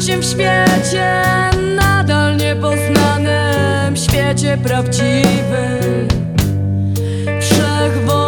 w świecie Nadal niepoznanym świecie prawdziwym. Wszechwolnym